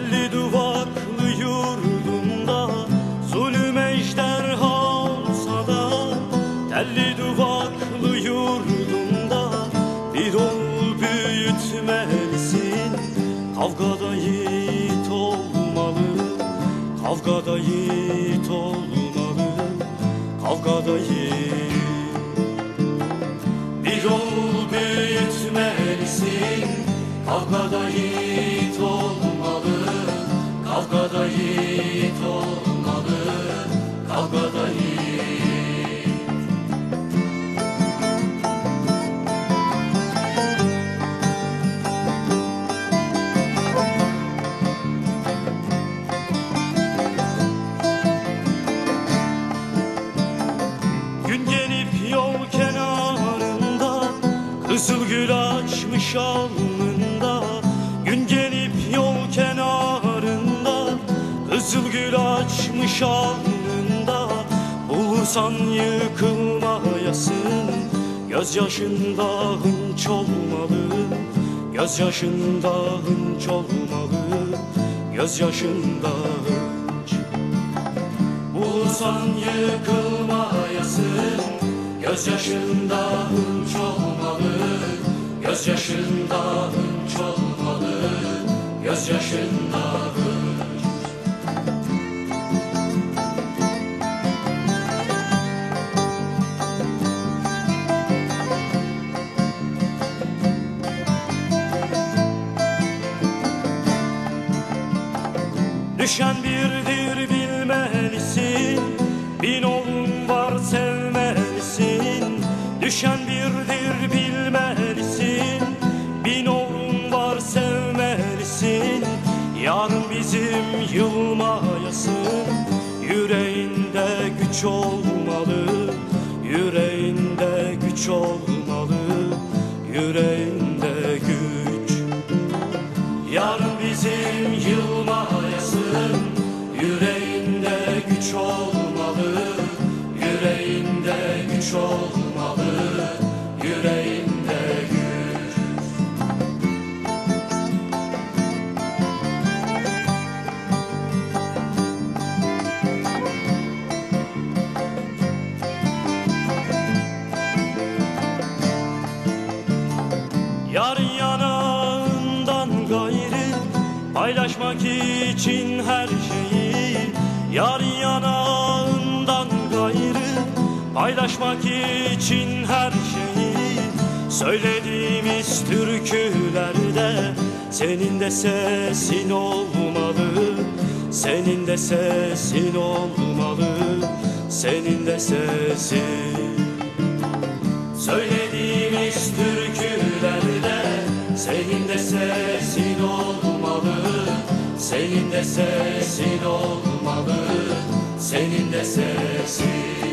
Telli duvaklı yurdumda Zulüm ejderha olsa da. Telli duvaklı yurdumda Bir oğul büyütmelisin Kavgada yiğit olmalı Kavgada yiğit olmalı Kavgada yiğit. Bir oğul büyütmelisin Kavgada yiğit olmalı Kavgada yiğit olmalı Kavgada Gün gelip yol kenarında Kızıl gül açmış alnında Kızıl gül açmış alnında Bulursan yıkılmayasın Gözyaşında hınç olmalı Gözyaşında hınç olmalı Gözyaşında hınç. Bulursan yıkılmayasın Gözyaşında hınç olmalı Gözyaşında hınç olmalı Gözyaşında hınç Düşen birdir bilmelisin. Bin oğlum var sevmelisin. Düşen birdir bilmelisin. Bin oğlum var sevmelisin. Yarın bizim yılmayasın Yüreğinde güç olmalı. Yüreğinde güç olmalı yanağından gayrı Paylaşmak için her şeyi Yarın yanağından gayrı Paylaşmak için her şeyi Söylediğimiz türkülerde Senin de sesin olmalı Senin de sesin olmalı Senin de sesin Senin de sesin olmalı Senin de sesin